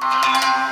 Música